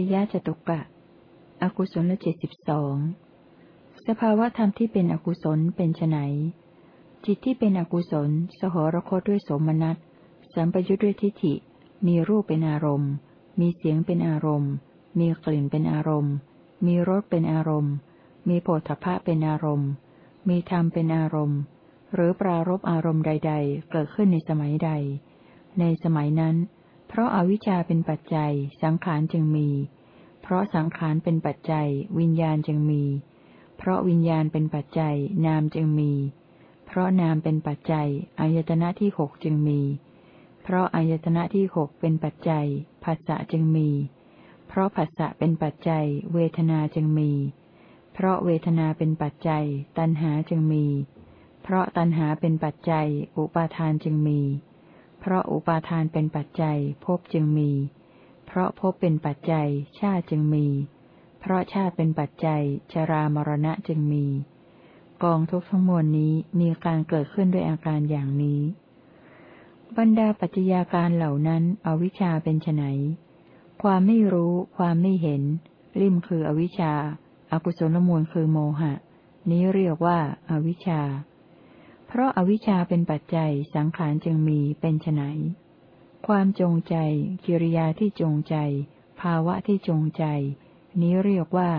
จยะจตุกะ อกุศลเจ็ดสิบสอง สภาวะธรรมที่เป็นอกุศลเป็นไนจิตที่เป็นอกุศล สหรคตด้วยสมนัตสัมปยุทธ์ด้วยทิฏฐิ มีรูปเป็นอารมณ์ มีเสียงเป็นอารมณ์ มีกลิ่นเป็นอารมณ์ มีรสเป็นอารมณ์ มีโผฏฐะเป็นอารมณ์ มีธรรมเป็นอารมณ์ หรือปรารบอารมณ์ใด ๆ เกิดขึ้นในสมัยใด ในสมัยนั้น เพราะอาวิชชาเป็นปัจจัย สังขารจึงมี เพราะสังขารเป็นปัจจัย วิญญาณจึงมี เพราะวิญญาณเป็นปัจจัย นามจึงมี เพราะนามเป็นปัจจัยอายตนะที่หกจึงมี เพราะอายตนะที่หกเป็นปัจจัยผัสสะจึงมี เพราะผัสสะเป็นปัจจัย เวทนาจึงมี เพราะเวทนาเป็นปัจจัย ตัณหาจึงมี เพราะตัณหาเป็นปัจจัย อุปาทานจึงมี เพราะอุปาทานเป็นปัจจัยภพจึงมี เพราะภพเป็นปัจจัยชาติจึงมี เพราะชาติเป็นปัจจัยชรามรณะจึงมี กองทุกทั้งมวลนี้มีการเกิดขึ้นด้วยอาการอย่างนี้ บรรดาปัจจัยาการเหล่านั้นอวิชชาเป็นไนความไม่รู้ ความไม่เห็น ริมคืออวิชชาอากุศลมูลคือโมหะ นี้เรียกว่าอาวิชชา เพราะอวิชชาเป็นปัจจัยสังขารจึงมีเป็นไฉนความจงใจ กิริยาที่จงใจ ภาวะที่จงใจ นี้เรียกว่า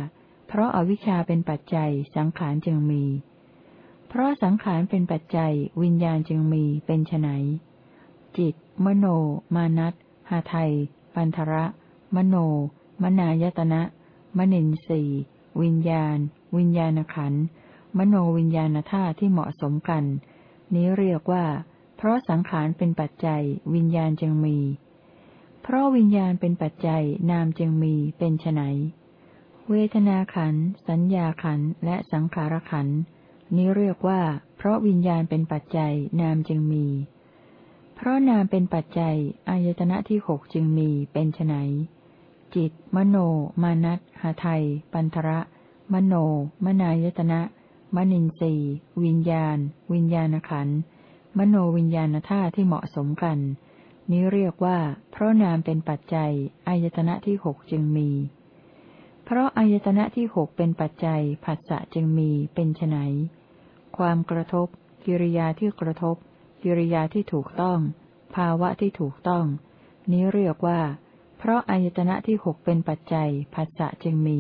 เพราะอาวิชชาเป็นปัจจัยสังขารจึงมี เพราะสังขารเป็นปัจจัยวิญญาณจึงมีเป็นไฉนจิต มโน มานัตหาไทย ปันทระ มโน มนายตนะ มนินสีวิญญาณ วิญญาณขัน มโนวิญญาณธาตุที่เหมาะสมกัน นี้เรียกว่า เพราะสังขารเป็นปัจจัย วิญญาณจึงมี เพราะวิญญาณเป็นปัจจัยนามจึงมีเป็นไนเวทนาขัน สัญญาขัน และสังขารขัน นี้เรียกว่า เพราะวิญญาณเป็นปัจจัยนามจึงมี เพราะนามเป็นปัจจัยอายตนะที่หกจึงมีเป็นไนจิต มโน มานัตหาไทย ปันทระ มโน มนายตนะ มนินทรีวิญญาณ วิญญาณขันมโนวิญญาณธาตุที่เหมาะสมกัน นี้เรียกว่า เพราะนามเป็นปัจจัยอายตนะที่หกจึงมี เพราะอายตนะที่หกเป็นปัจจัยผัสสะจึงมีเป็นไนความกระทบ กิริยาที่กระทบ กิริยาที่ถูกต้อง ภาวะที่ถูกต้อง นี้เรียกว่า เพราะอายตนะที่หกเป็นปัจจัยผัสสะจึงมี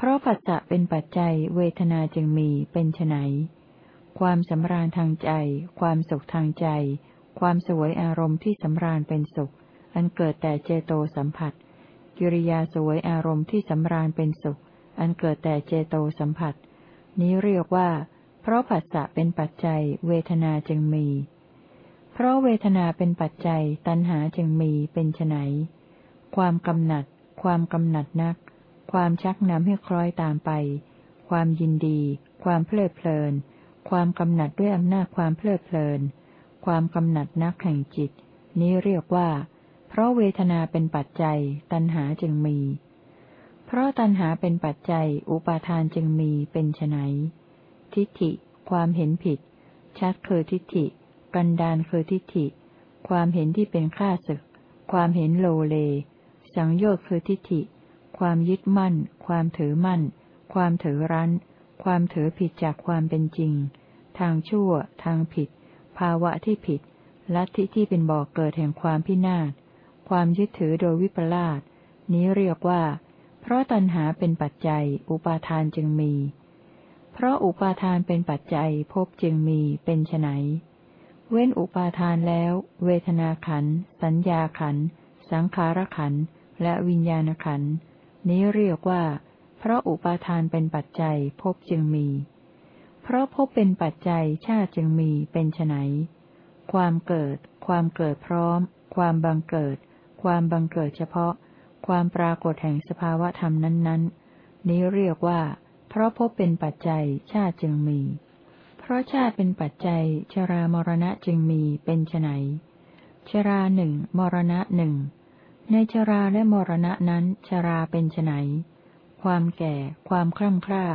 เพราะผัสสะเป็นปัจจัยเวทนาจึงมีเป็นไนความสำราญทางใจ ความสุขทางใจ ความสวยอารมณ์ที่สำราญเป็นสุข อันเกิดแต่เจโตสัมผัส กิริยาสวยอารมณ์ที่สำราญเป็นสุข อันเกิดแต่เจโตสัมผัส นี้เรียกว่า เพราะผัสสะเป็นปัจจัยเวทนาจึงมี เพราะเวทนาเป็นปัจจัยตัณหาจึงมีเป็นไนความกำหนัด ความกำหนัดนัก ความชักนำให้คล้อยตามไป ความยินดี ความเพลิดเพลิน ความกำหนัดด้วยอำนาจความเพลิดเพลิน ความกำหนัดนักแห่งจิต นี้เรียกว่า เพราะเวทนาเป็นปัจจัย ตัณหาจึงมี เพราะตัณหาเป็นปัจจัย อุปาทานจึงมีเป็นไนทิฏฐิ ความเห็นผิด ชัดคือทิฏฐิ กันดานคือทิฏฐิ ความเห็นที่เป็นข้าศึก ความเห็นโลเล สังโยชน์คือทิฏฐิ ความยึดมั่น ความถือมั่น ความถือรั้น ความถือผิดจากความเป็นจริง ทางชั่ว ทางผิด ภาวะที่ผิด ลัทธิที่เป็นบ่อกเกิดแห่งความพินาศ ความยึดถือโดยวิปลาส นี้เรียกว่า เพราะตัณหาเป็นปัจจัย อุปาทานจึงมี เพราะอุปาทานเป็นปัจจัยภพจึงมี เป็นไนเว้นอุปาทานแล้ว เวทนาขัน สัญญาขัน สังขารขัน และวิญญาณขัน นี้เรียกว่า เพราะอุปาทานเป็นปัจจัยภพจึงมี เพราะภพเป็นปัจจัยชาติจึงมีเป็นไนความเกิด ความเกิดพร้อม ความบังเกิด ความบังเกิดเฉพาะ ความปรากฏแห่งสภาวะธรรมนั้น ๆ นี้เรียกว่า เพราะพบเป็นปัจจัยชาติจึงมี เพราะชาติเป็นปัจจัย ชรามรณะจึงมีเป็นไนชราหนึ่งมรณะหนึ่ง ในชราและมรณะนั้นชราเป็นไนความแก่ ความคล่ำคร่า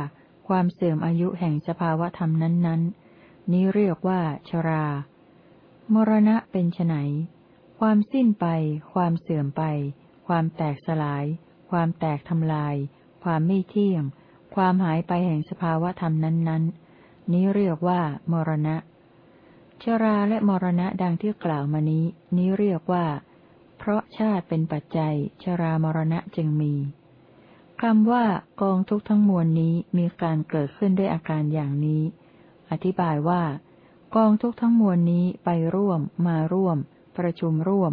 ความเสื่อมอายุแห่งสภาวธรรมนั้น ๆ นี้เรียกว่าชรา มรณะเป็นไนความสิ้นไป ความเสื่อมไป ความแตกสลาย ความแตกทำลาย ความไม่เที่ยง ความหายไปแห่งสภาวะธรรมนั้น ๆ นี้เรียกว่า มรณะ ชราและมรณะดังที่กล่าวมานี้ นี้เรียกว่า เพราะชาติเป็นปัจจัย ชรามรณะจึงมีคำว่ากองทุกทั้งมวลนี้มีการเกิดขึ้นด้วยอาการอย่างนี้ อธิบายว่า กองทุกทั้งมวลนี้ไปร่วม มาร่วม ประชุมร่วม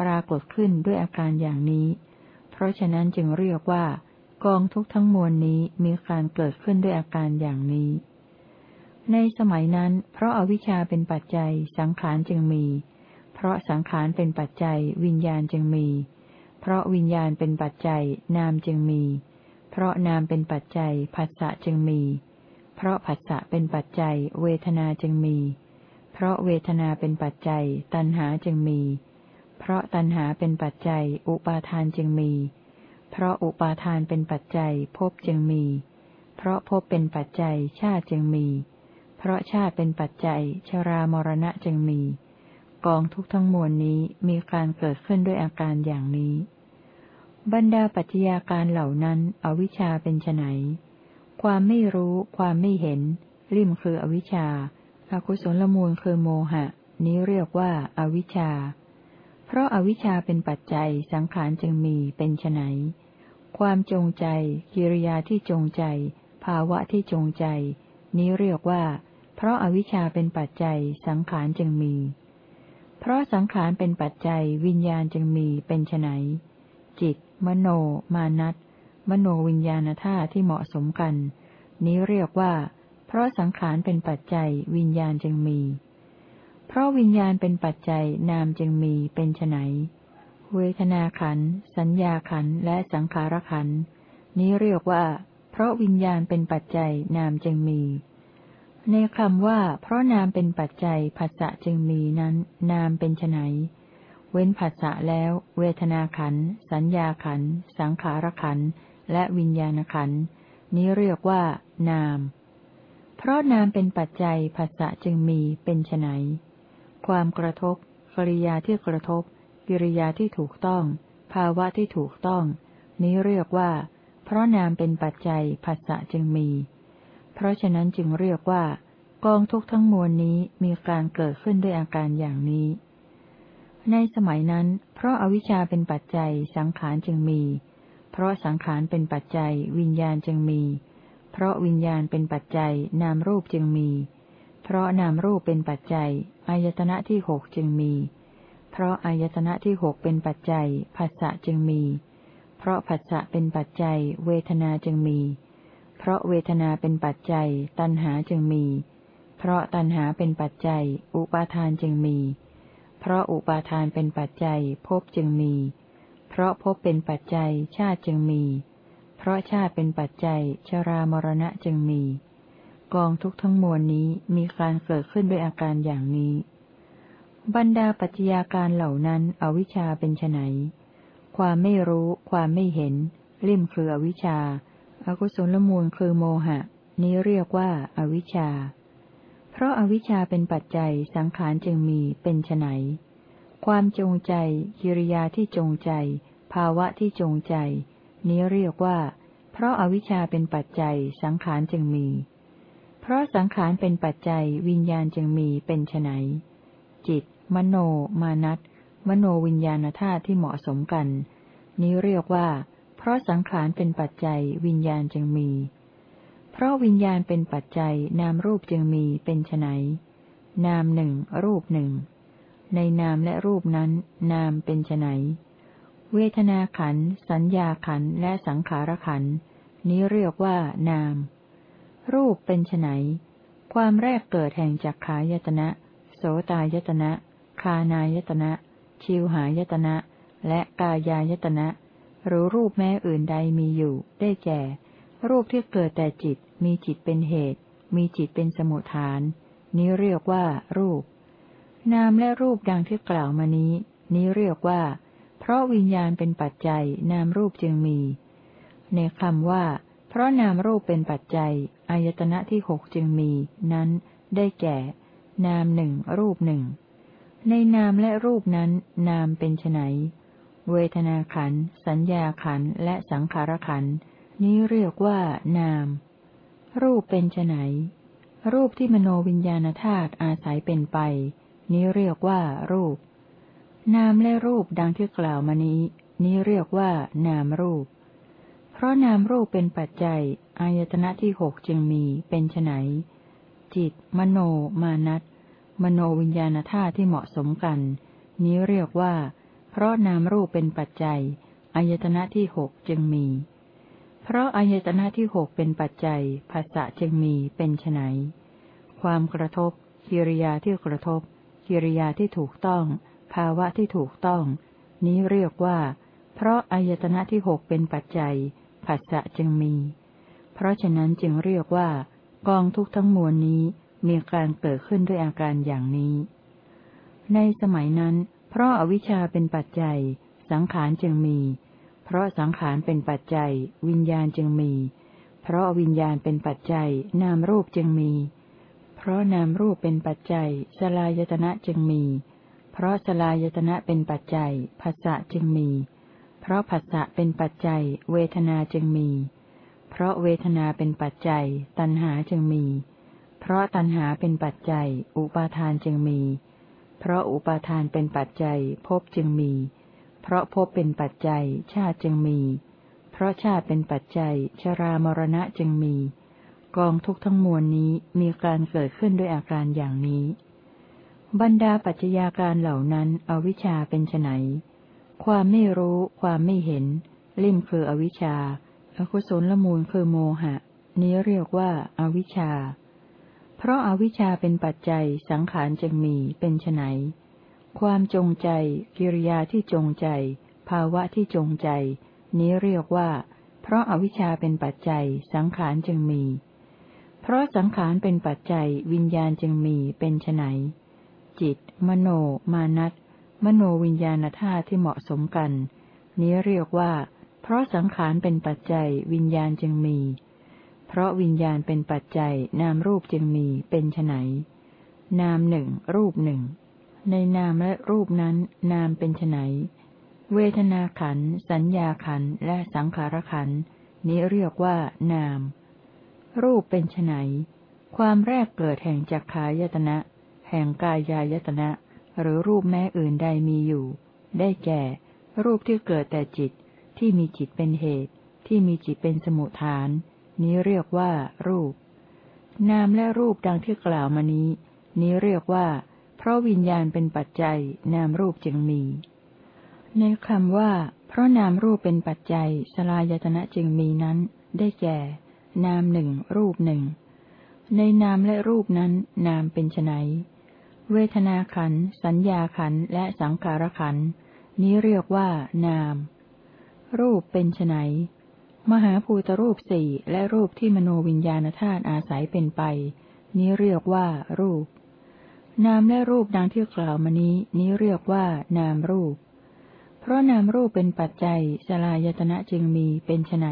ปรากฏขึ้นด้วยอาการอย่างนี้ เพราะฉะนั้นจึงเรียกว่า กองทุกทั้งมวลนี้มีการเกิดขึ้นด้วยอาการอย่างนี้ ในสมัยนั้น เพราะอาวิชชาเป็นปัจจัยสังขารจึงมี เพราะสังขารเป็นปัจจัยวิญญาณจึงมี เพราะวิญญาณเป็นปัจจัยนามจึงมี เพราะนามเป็นปัจจัยผัสสะจึงมี เพราะผัสสะเป็นปัจจัยเวทนาจึงมี เพราะเวทนาเป็นปัจจัยตัณหาจึงมี เพราะตัณหาเป็นปัจจัยอุปาทานจึงมี เพราะอุปาทานเป็นปัจจัยภพจึงมี เพราะภพเป็นปัจจัยชาติจึงมี เพราะชาติเป็นปัจจัยชรามรณะจึงมี กองทุกทั้งมวลนี้มีการเกิดขึ้นด้วยอาการอย่างนี้ บรรดาปัจจัยาการเหล่านั้น อวิชชาเป็นไนความไม่รู้ ความไม่เห็น ริมคืออวิชชาอากุศลมูลคือโมหะ นี้เรียกว่าอาวิชชา เพราะอาวิชชาเป็นปัจจัยสังขารจึงมีเป็นไนความจงใจ กิริยาที่จงใจ ภาวะที่จงใจ นี้เรียกว่า เพราะอาวิชชาเป็นปัจจัยสังขารจึงมี เพราะสังขารเป็นปัจจัยวิญญาณจึงมีเป็นไนจิต มโน มานัตมโนวิญญาณธาตุที่เหมาะสมกัน นี้เรียกว่า เพราะสังขารเป็นปัจจัยวิญญาณจึงมี เพราะวิญญาณเป็นปัจจัยนามจึงมีเป็นไนเวทนาขัน สัญญาขัน และสังขารขัน นี้เรียกว่า เพราะวิญญาณเป็นปัจจัยนามจึงมี ในคำว่า เพราะนามเป็นปัจจัยผัสสะจึงมีนั้น นามเป็นไนเว้นผัสสะแล้ว เวทนาขัน สัญญาขัน สังขารขัน และวิญญาณขัน นี้เรียกว่า นาม เพราะนามเป็นปัจจัยผัสสะจึงมีเป็นไนความกระทบ กริยาที่กระทบ กิริยาที่ถูกต้อง ภาวะที่ถูกต้อง นี้เรียกว่า เพราะนามเป็นปัจจัยผัสสะจึงมี เพราะฉะนั้นจึงเรียกว่า กองทุกทั้งมวลนี้มีการเกิดขึ้นด้วยอาการอย่างนี้ ในสมัยนั้น เพราะอาวิชชาเป็นปัจจัยสังขารจึงมี เพราะสังขารเป็นปัจจัย วิญญาณจึงมี เพราะวิญญาณเป็นปัจจัย นามรูปจึงมี เพราะนามรูปเป็นปัจจัยอายตนะที่หกจึงมี เพราะอายตนะที่หกเป็นปัจจัยผัสสะจึงมี เพราะผัสสะเป็นปัจจัย เวทนาจึงมีเพราะเวทนาเป็นปัจจัย ตัณหาจึงมี เพราะตัณหาเป็นปัจจัย อุปาทานจึงมี เพราะอุปาทานเป็นปัจจัยภพจึงมี เพราะภพเป็นปัจจัยชาติจึงมี เพราะชาติเป็นปัจจัย ชรามรณะจึงมี กองทุกทั้งมวลนี้มีการเกิดขึ้นด้วยอาการอย่างนี้ บรรดาปัจจัยาการเหล่านั้นอวิชชาเป็นไนความไม่รู้ ความไม่เห็นริ่มคืออวิชชา อกุศลมูลคือโมหะ นี้เรียกว่าอาวิชชา เพราะอาวิชชาเป็นปัจจัยสังขารจึงมีเป็นไนความจงใจกิริยาที่จงใจ ภาวะที่จงใจ นี้เรียกว่า เพราะอาวิชชาเป็นปัจจัยสังขารจึงมี เพราะสังขารเป็นปัจจัยวิญญาณจึงมีเป็นไนจิต มโน มานัตมโนวิญญาณธาตุที่เหมาะสมกัน นี้เรียกว่า เพราะสังขารเป็นปัจจัยวิญญาณจึงมี เพราะวิญญาณเป็นปัจจัยนามรูปจึงมีเป็นไนนามหนึ่งรูปหนึ่ง ในนามและรูปนั้น นามเป็นไนเวทนาขัน สัญญาขันและสังขารขัน นี้เรียกว่านาม รูปเป็นไนความแรกเกิดแห่งจักขายตนะโสตายตนะ คานายตนะ ชิวหายตนะ และกายายตนะ หรือรูปแม้อื่นใดมีอยู่ ได้แก่ รูปที่เกิดแต่จิต มีจิตเป็นเหตุ มีจิตเป็นสมุทฐาน นี้เรียกว่า รูป นามและรูปดังที่กล่าวมานี้ นี้เรียกว่า เพราะวิญญาณเป็นปัจจัย นามรูปจึงมี ในคำว่า เพราะนามรูปเป็นปัจจัยอายตนะที่หกจึงมี นั้น ได้แก่ นามหนึ่งรูปหนึ่งในนามและรูปนั้น นามเป็นไน เวทนาขัน สัญญาขัน และสังขารขัน นี้เรียกว่านาม รูปเป็นไนรูปที่มโนวิญญาณธาตุอาศัยเป็นไป นี้เรียกว่ารูป นามและรูปดังที่กล่าวมานี้ นี้เรียกว่านามรูป เพราะนามรูปเป็นปัจจัย อายตนะที่หกจึงมีเป็นไนจิต มโน มานัตมโนวิญญาณธาตุที่เหมาะสมกัน นี้เรียกว่า เพราะนามรูปเป็นปัจจัยอายตนะที่หกจึงมี เพราะอายตนะที่หกเป็นปัจจัยภาษะจึงมีเป็นไนความกระทบ กิริยาที่กระทบ กิริยาที่ถูกต้อง ภาวะที่ถูกต้อง นี้เรียกว่า เพราะอายตนะที่หกเป็นปัจจัยภาษะจึงมี เพราะฉะนั้นจึงเรียกว่า กองทุกทั้งมวลนี้มีการเกิดขึ้นด้วยอาการอย่างนี้ ในสมัยนั้น เพราะอวิชชาเป็นปัจจัย สังขารจึงมี เพราะสังขารเป็นปัจจัย วิญญาณจึงมี เพราะวิญญาณเป็นปัจจัย นามรูปจึงมี เพราะนามรูปเป็นปัจจัย สลายตนะจึงมี เพราะสลายตนะเป็นปัจจัยภาษะจึงมี เพราะภาษะเป็นปัจจัย เวทนาจึงมี เพราะเวทนาเป็นปัจจัย ตัณหาจึงมี เพราะตัณหาเป็นปัจจัย อุปาทานจึงมีเพราะอุปาทานเป็นปัจจัยภพจึงมี เพราะภพเป็นปัจจัยชาติจึงมี เพราะชาติเป็นปัจจัยชรามรณะจึงมี กองทุกทั้งมวลนี้มีการเกิดขึ้นด้วยอาการอย่างนี้ บรรดาปัจจัยาการเหล่านั้นอวิชชาเป็นไนความไม่รู้ ความไม่เห็น ลิ่มคืออวิชชาอกุศลละมูลคือโมหะ นี้เรียกว่าอาวิชชา เพราะอาวิชชาเป็นปัจจัยสังขารจึงมีเป็นไนความจงใจ กิริยาที่จงใจ ภาวะที่จงใจ นี้เรียกว่า เพราะอาวิชชาเป็นปัจจัยสังขารจึงมี เพราะสังขารเป็นปัจจัยวิญญาณจึงมีเป็นไนจิต มโน มานัตมโนวิญญาณธาตุที่เหมาะสมกัน นี้เรียกว่า เพราะสังขารเป็นปัจจัยวิญญาณจึงมี เพราะวิญญาณเป็นปัจจัยนามรูปจึงมีเป็นไนนามหนึ่งรูปหนึ่ง ในนามและรูปนั้น นามเป็นไนเวทนาขัน สัญญาขัน และสังขารขัน นี้เรียกว่านาม รูปเป็นไนความแรกเกิดแห่งจักขายตนะ แห่งกายายตนะ หรือรูปแม้อื่นใดมีอยู่ ได้แก่ รูปที่เกิดแต่จิตที่มีจิตเป็นเหตุ ที่มีจิตเป็นสมุทฐาน นี้เรียกว่า รูป นามและรูปดังที่กล่าวมานี้ นี้เรียกว่า เพราะวิญญาณเป็นปัจจัย นามรูปจึงมี ในคำว่า เพราะนามรูปเป็นปัจจัยสลายตนะจึงมีนั้น ได้แก่ นามหนึ่งรูปหนึ่งในนามและรูปนั้น นามเป็นไนเวทนาขัน สัญญาขันและสังขารขัน นี้เรียกว่า นาม รูปเป็นไน มหาภูตรูปสี่และรูปที่มโนวิญญาณธาตุอาศัยเป็นไป นี้เรียกว่ารูป นามและรูปดังที่กล่าวมานี้นี้เรียกว่านามรูป เพราะนามรูปเป็นปัจจัยสลายตนะจึงมีเป็นไน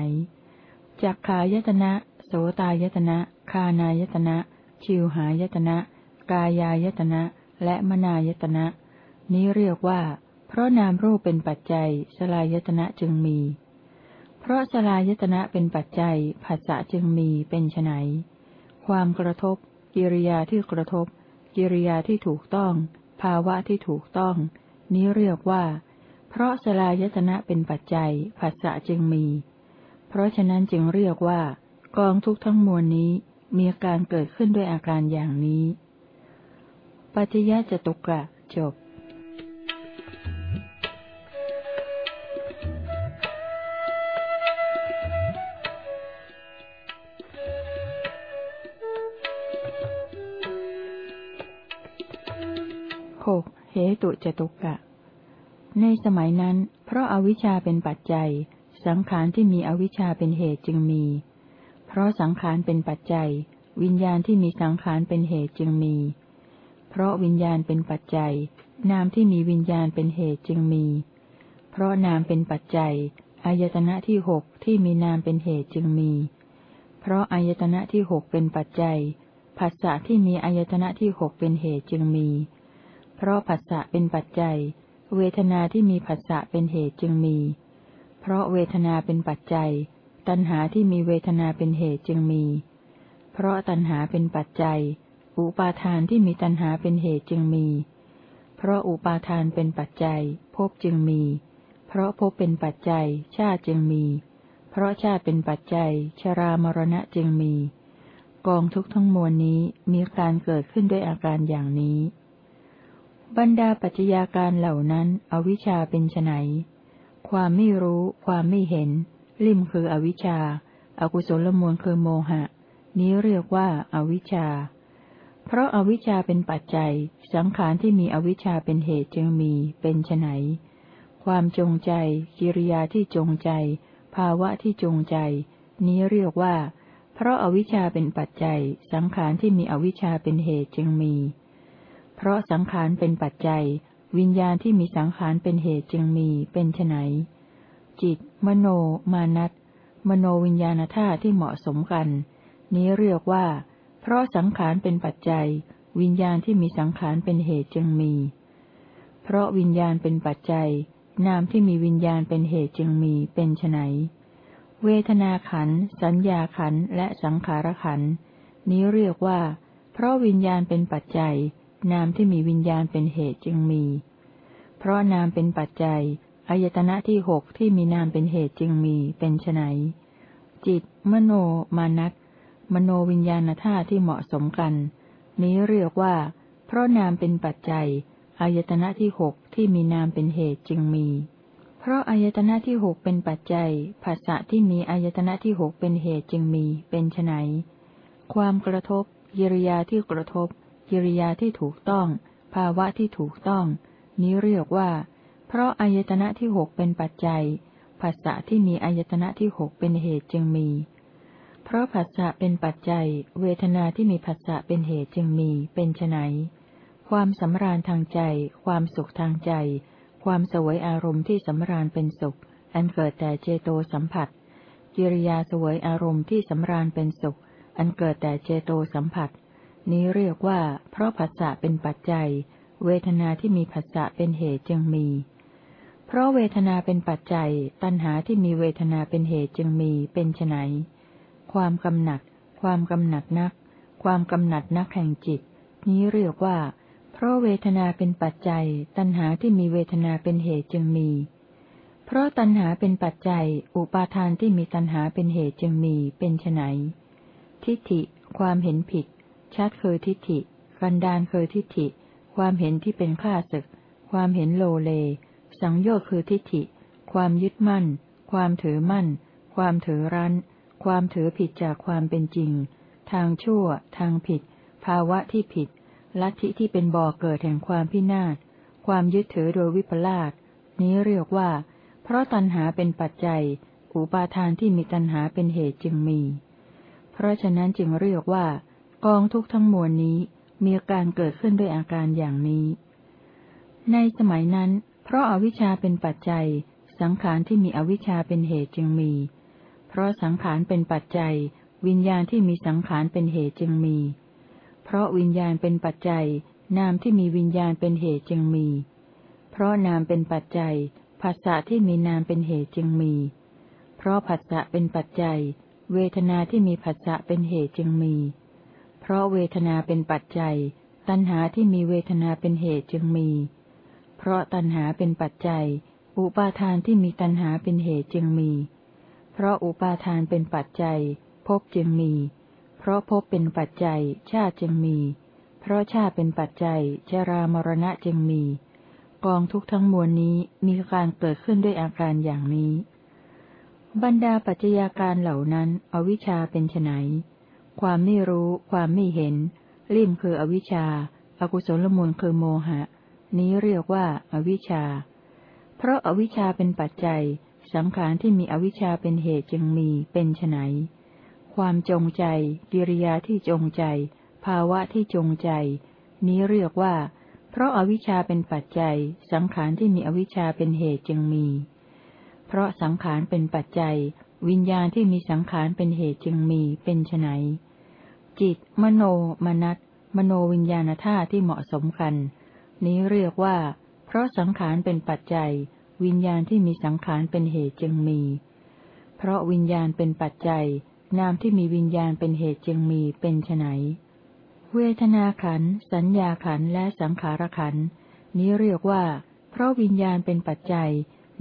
จักขายตนะ โสตายตนะ คานายตนะ ชิวหายตนะ กายายตนะ และมนายตนะ นี้เรียกว่า เพราะนามรูปเป็นปัจจัยสลายตนะจึงมี เพราะสลายตนะเป็นปัจจัยภาษะจึงมีเป็นไนความกระทบ กิริยาที่กระทบ กิริยาที่ถูกต้อง ภาวะที่ถูกต้อง นี้เรียกว่า เพราะสลายตนะเป็นปัจจัยภาษะจึงมี เพราะฉะนั้นจึงเรียกว่า กองทุกทั้งมวลนี้มีการเกิดขึ้นด้วยอาการอย่างนี้ ปัจจยะจตุกะจบ หกเหตุจตุกะ ในสมัยนั้น เพราะอาวิชชาเป็นปัจจัย สังขารที่มีอวิชชาเป็นเหตุจึงมี เพราะสังขารเป็นปัจจัย วิญญาณที่มีสังขารเป็นเหตุจึงมี เพราะวิญญาณเป็นปัจจัย นามที่มีวิญญาณเป็นเหตุจึงมี เพราะนามเป็นปัจจัยอายตนะที่หกที่มีนามเป็นเหตุจึงมี เพราะอายตนะที่หกเป็นปัจจัย ภาษะที่มีอายตนะที่หกเป็นเหตุจึงมี เพราะผัสสะเป็นปัจจัย เวทนาที่มีผัสสะเป็นเหตุจึงมี เพราะเวทนาเป็นปัจจัย ตัณหาที่มีเวทนาเป็นเหตุจึงมี เพราะตัณหาเป็นปัจจัย อุปาทานที่มีตัณหาเป็นเหตุจึงมี เพราะอุปาทานเป็นปัจจัยภพจึงมี เพราะภพเป็นปัจจัย ชาติจึงมี เพราะชาติเป็นปัจจัย ชรามรณะจึงมี กองทุกทั้งมวลนี้มีการเกิดขึ้นด้วยอาการอย่างนี้ บรรดาปัจจัยาการเหล่านั้น อวิชชาเป็นไนความไม่รู้ ความไม่เห็น ลิมคืออวิชชาอากุศลมูลคือโมหะ นี้เรียกว่าอาวิชชา เพราะอาวิชชาเป็นปัจจัย สังขารที่มีอวิชชาเป็นเหตุจึงมีเป็นไนความจงใจ กิริยาที่จงใจ ภาวะที่จงใจ นี้เรียกว่า เพราะอาวิชชาเป็นปัจจัย สังขารที่มีอวิชชาเป็นเหตุจึงมี เพราะสังขารเป็นปัจจัย วิญญาณที่มีสังขารเป็นเหตุจึงมีเป็นไนจิต มโน มานัตมโนวิญญาณธาตุที่เหมาะสมกัน นี้เรียกว่า เพราะสังขารเป็นปัจจัย วิญญาณที่มีสังขารเป็นเหตุจึงมี เพราะวิญญาณเป็นปัจจัย นามที่มีวิญญาณเป็นเหตุจึงมีเป็นไนเวทนาขัน สัญญาขันและสังขารขัน นี้เรียกว่า เพราะวิญญาณเป็นปัจจัย นามที่มีวิญญาณเป็นเหตุจึงมี เพราะนามเป็นปัจจัยอายตนะที่หกที่มีนามเป็นเหตุจึงมีเป็นไฉนจิต มโนมานัตมโนวิญญาณธาตุที่เหมาะสมกัน นี้เรียกว่า เพราะนามเป็นปัจจัยอายตนะที่หกที่มีนามเป็นเหตุจึงมี เพราะอายตนะที่หกเป็นปัจจัยภาษะที่มีอายตนะที่หกเป็นเหตุจึงมี เป็นไฉนความกระทบยิริยาที่กระทบ กิริยาที่ถูกต้อง ภาวะที่ถูกต้อง นี้เรียกว่า เพราะอายตนะที่หกเป็นปัจจัยภาษะที่มีอายตนะที่หกเป็นเหตุจึงมี เพราะภาษะเป็นปัจจัย เวทนาที่มีภาษะเป็นเหตุจึงมีเป็นไนความสำราญทางใจ ความสุขทางใจ ความสวยอารมณ์ที่สำราญเป็นสุข อันเกิดแต่เจโตสัมผัส กิริยาสวยอารมณ์ที่สำราญเป็นสุข อันเกิดแต่เจโตสัมผัส นี้เรียกว่า เพราะผัสสะเป็นปัจจัย เวทนาที่มีผัสสะเป็นเหตุจึงมี เพราะเวทนาเป็นปัจจัย ตัณหาที่มีเวทนาเป็นเหตุจึงมีเป็นไนความกำหนัด ความกำหนัดนัก ความกำหนัดนักแห่งจิต นี้เรียกว่า เพราะเวทนาเป็นปัจจัย ตัณหาที่มีเวทนาเป็นเหตุจึงมี เพราะตัณหาเป็นปัจจัย อุปาทานที่มีตัณหาเป็นเหตุจึงมีเป็นไนทิฏฐิ ความเห็นผิด ชัดคือทิฏฐิ กันดานคือทิฏฐิ ความเห็นที่เป็นข้าศึก ความเห็นโลเล สังโยชน์คือทิฏฐิ ความยึดมั่น ความถือมั่น ความถือรั้น ความถือผิดจากความเป็นจริง ทางชั่ว ทางผิด ภาวะที่ผิด ลัทธิที่เป็นบ่อเกิดแห่งความพินาศ ความยึดถือโดยวิปลาส นี้เรียกว่า เพราะตัณหาเป็นปัจจัย อุปาทานที่มีตัณหาเป็นเหตุจึงมี เพราะฉะนั้นจึงเรียกว่า กองทุกทั้งมวลนี้มีการเกิดขึ้นด้วยอาการอย่างนี้ ในสมัยนั้น เพราะอาวิชชาเป็นปัจจัย สังขารที่มีอวิชชาเป็นเหตุจึงมี เพราะสังขารเป็นปัจจัย วิญญาณที่มีสังขารเป็นเหตุจึงมี เพราะวิญญาณเป็นปัจจัย นามที่มีวิญญาณเป็นเหตุจึงมี เพราะนามเป็นปัจจัยภาษะที่มีนามเป็นเหตุจึงมี เพราะภาษะเป็นปัจจัย เวทนาที่มีภาษะเป็นเหตุจึงมีเราะเวทนาเป็นปัจจัย ตัณหาที่มีเวทนาเป็นเหตุจึงมี เพราะตัณหาเป็นปัจจัย อุปาทานที่มีตัณหาเป็นเหตุจึงมี เพราะอุปาทานเป็นปัจจัยภพจึงมี เพราะภพเป็นปัจจัย ชาติจึงมี เพราะชาติเป็นปัจจัยชรามรณะจึงมี กองทุกทั้งมวลนี้มีการเกิดขึ้นด้วยอาการอย่างนี้ บรรดาปัจจัยาการเหล่านั้น อวิชชาเป็นไฉน ความไม่รู้ ความไม่เห็นริมคืออวิชชาอากุศลมูลคือโมหะ นี้เรียกว่าอาวิชชา เพราะอาวิชชาเป็นปัจจัย สังขารที่มีอวิชชาเป็นเหตุจึงมีเป็นไนความจงใจ กิริยาที่จงใจ ภาวะที่จงใจ นี้เรียกว่า เพราะอาวิชชาเป็นปัจจัย สังขารที่มีอวิชชาเป็นเหตุจึงมี เพราะสังขารเป็นปัจจัย วิญญาณที่มีสังขารเป็นเหตุจึงมีเป็นไน จิต มโน มนัตมโนวิญญาณธาตุที่เหมาะสมกัน นี้เรียกว่า เพราะสังขารเป็นปัจจัย วิญญาณที่มีสังขารเป็นเหตุจึงมี เพราะวิญญาณเป็นปัจจัย นามที่มีวิญญาณเป็นเหตุจึงมีเป็นไฉนเวทนาขัน สัญญาขันและสังขารขัน นี้เรียกว่า เพราะวิญญาณเป็นปัจจัย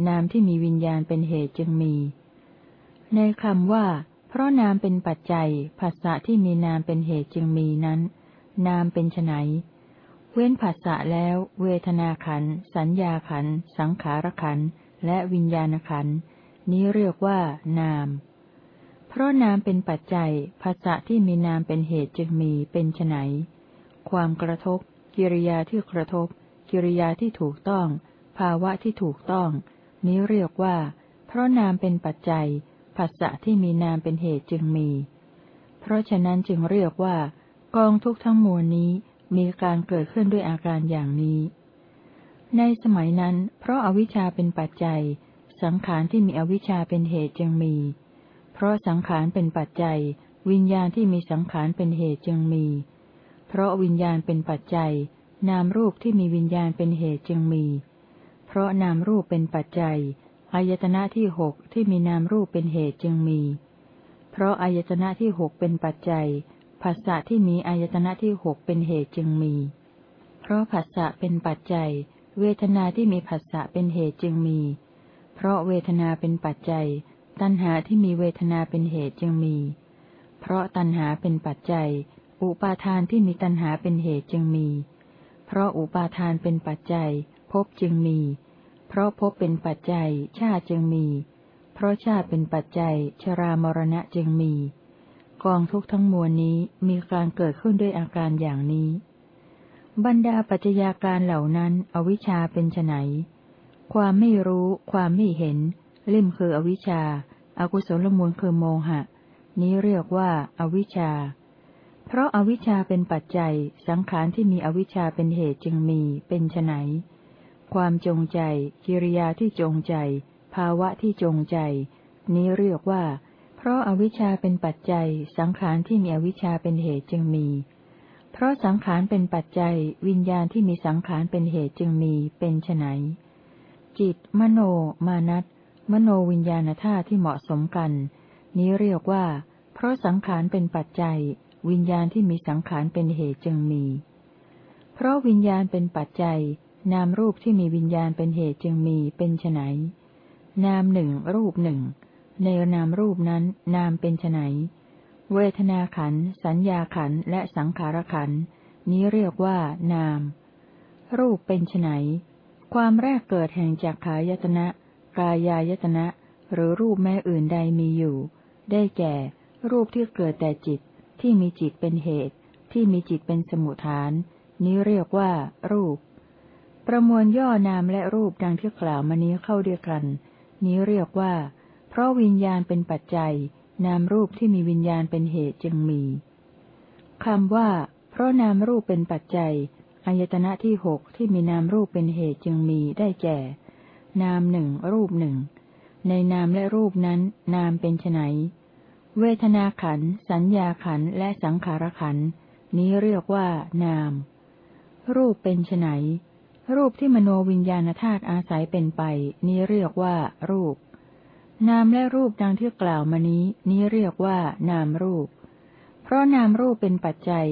นามที่มีวิญญาณเป็นเหตุจึงมี ในคำว่า เพราะนามเป็นปัจจัยภาษะที่มีนามเป็นเหตุจึงมีนั้น นามเป็นไนเว้นผัสสะแล้ว เวทนาขัน สัญญาขัน สังขารขัน และวิญญาณขัน นี้เรียกว่า นาม เพราะนามเป็นปัจจัยภาษะที่มีนามเป็นเหตุจึงมีเป็นไนความกระทบ กิริยาที่กระทบ กิริยาที่ถูกต้อง ภาวะที่ถูกต้อง นี้เรียกว่า เพราะนามเป็นปัจจัย ภาษะที่มีนามเป็นเหตุจึงมี เพราะฉะนั้นจึงเรียกว่า กองทุกทั้งมวลนี้มีการเกิดขึ้นด้วยอาการอย่างนี้ ในสมัยนั้น เพราะอาวิชชาเป็นปัจจัย สังขารที่มีอวิชชาเป็นเหตุจึงมี เพราะสังขารเป็นปัจจัย วิญญาณที่มีสังขารเป็นเหตุจึงมี เพราะวิญญาณเป็นปัจจัย นามรูปที่มีวิญญาณเป็นเหตุจึงมี เพราะนามรูปเป็นปัจจัย อายตนะที่หกที่มีนามรูปเป็นเหตุจึงมี เพราะอายตนะที่หกเป็นปัจจัยภาษะที่มีอายตนะที่หกเป็นเหตุจึงมี เพราะภาษะเป็นปัจจัย เวทนาที่มีภาษะเป็นเหตุจึงมี เพราะเวทนาเป็นปัจจัย ตัณหาที่มีเวทนาเป็นเหตุจึงมี เพราะตัณหาเป็นปัจจัย อุปาทานที่มีตัณหาเป็นเหตุจึงมี เพราะอุปาทานเป็นปัจจัยภพจึงมี เพราะภพเป็นปัจจัยชาติจึงมี เพราะชาติเป็นปัจจัย ชรามรณะจึงมี กองทุกทั้งมวลนี้มีการเกิดขึ้นด้วยอาการอย่างนี้ บรรดาปัจจัยาการเหล่านั้น อวิชชาเป็นไนความไม่รู้ ความไม่เห็นเล่มคืออวิชชาอากุศลมูลคือโมหะ นี้เรียกว่าอาวิชชา เพราะอาวิชชาเป็นปัจจัย สังขารที่มีอวิชชาเป็นเหตุจึงมี เป็นไน ความจงใจ กิริยาที่จงใจ ภาวะที่จงใจ นี้เรียกว่า เพราะอาวิชชาเป็นปัจจัย สังขารที่มีอวิชชาเป็นเหตุจึงมี เพราะสังขารเป็นปัจจัย วิญญาณที่มีสังขารเป็นเหตุจึงมี เป็นไนจิต มโน มานัตมโนวิญญาณธาตุที่เหมาะสมกัน นี้เรียกว่า เพราะสังขารเป็นปัจจัย วิญญาณที่มีสังขารเป็นเหตุจึงมี เพราะวิญญาณเป็นปัจจัย นามรูปที่มีวิญญาณเป็นเหตุจึงมีเป็นไนนามหนึ่งรูปหนึ่ง ในนามรูปนั้น นามเป็นไนเวทนาขัน สัญญาขัน และสังขารขัน นี้เรียกว่า นาม รูปเป็นไนความแรกเกิดแห่งจากขายตนะ กายายตนะ หรือรูปแม่อื่นใดมีอยู่ ได้แก่ รูปที่เกิดแต่จิต ที่มีจิตเป็นเหตุ ที่มีจิตเป็นสมุทฐาน นี้เรียกว่า รูป ประมวลย่อนามและรูปดังที่กล่าวมานี้เข้าเดียวกัน นี้เรียกว่า เพราะวิญญาณเป็นปัจจัย นามรูปที่มีวิญญาณเป็นเหตุจึงมีคำว่า เพราะนามรูปเป็นปัจจัยอายตนะที่หกที่มีนามรูปเป็นเหตุจึงมีได้แก่ นามหนึ่งรูปหนึ่งในนามและรูปนั้น นามเป็นไนเวทนาขัน สัญญาขันและสังขารขันนี้เรียกว่า นาม รูปเป็นไน รูปที่มโนวิญญาณธาตุอาศัยเป็นไป นี้เรียกว่า รูป นามและรูปดังที่กล่าวมานี้ นี้เรียกว่า นามรูป เพราะนามรูปเป็นปัจจัย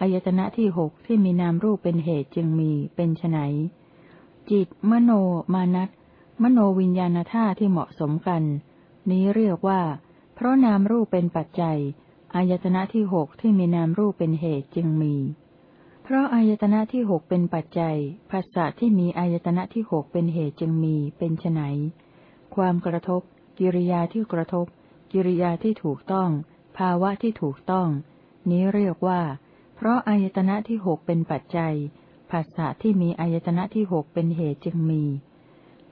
อายตนะที่หกที่มีนามรูปเป็นเหตุจึงมีเป็นไนจิต มโนมานัตมโนวิญญาณธาตุที่เหมาะสมกัน นี้เรียกว่า เพราะนามรูปเป็นปัจจัยอายตนะที่หกที่มีนามรูปเป็นเหตุจึงมี เพราะอายตนะที่หกเป็นปัจจัยภาษะที่มีอายตนะที่หกเป็นเหตุจึงมีเป็นไนความกระทบ กิริยาที่กระทบ กิริยาที่ถูกต้อง ภาวะที่ถูกต้อง นี้เรียกว่า เพราะอายตนะที่หกเป็นปัจจัยภาษาที่มีอายตนะที่หกเป็นเหตุจึงมี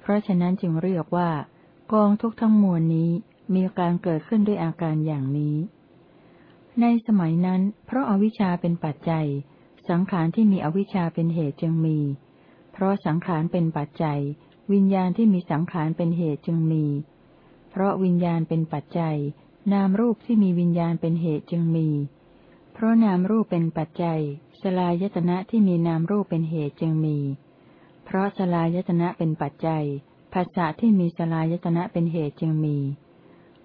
เพราะฉะนั้นจึงเรียกว่า กองทุกทั้งมวลนี้มีการเกิดขึ้นด้วยอาการอย่างนี้ ในสมัยนั้น เพราะอาวิชชาเป็นปัจจัย สังขารที่มีอวิชชาเป็นเหตุจึงมี เพราะสังขารเป็นปัจจัย วิญญาณที่มีสังขารเป็นเหตุจึงมี เพราะวิญญาณเป็นปัจจัย นามรูปที่มีวิญญาณเป็นเหตุจึงมี เพราะนามรูปเป็นปัจจัย สลายตนะที่มีนามรูปเป็นเหตุจึงมี เพราะสลายตนะเป็นปัจจัยภาษะที่มีสลายตนะเป็นเหตุจึงมี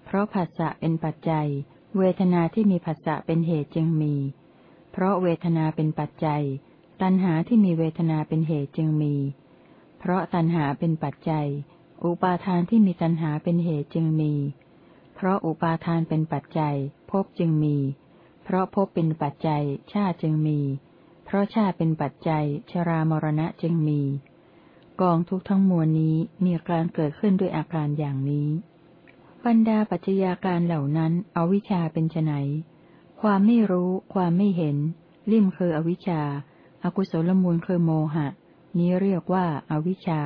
เพราะภาษะเป็นปัจจัย เวทนาที่มีภาษะเป็นเหตุจึงมีเพราะเวทนาเป็นปัจจัย ตัณหาที่มีเวทนาเป็นเหตุจึงมี เพราะตัณหาเป็นปัจจัย อุปาทานที่มีตัณหาเป็นเหตุจึงมี เพราะอุปาทานเป็นปัจจัยภพจึงมี เพราะภพเป็นปัจจัยชาติจึงมี เพราะชาติเป็นปัจจัย ชรามรณะจึงมี กองทุกทั้งมวลนี้มีการเกิดขึ้นด้วยอาการอย่างนี้บรรดาปัจจัยาการเหล่านั้น เอาวิชาเป็นไน ความไม่รู้ ความไม่เห็นริ่มคืออวิชชาอากุศลมูลคือโมหะ นี้เรียกว่าอาวิชชา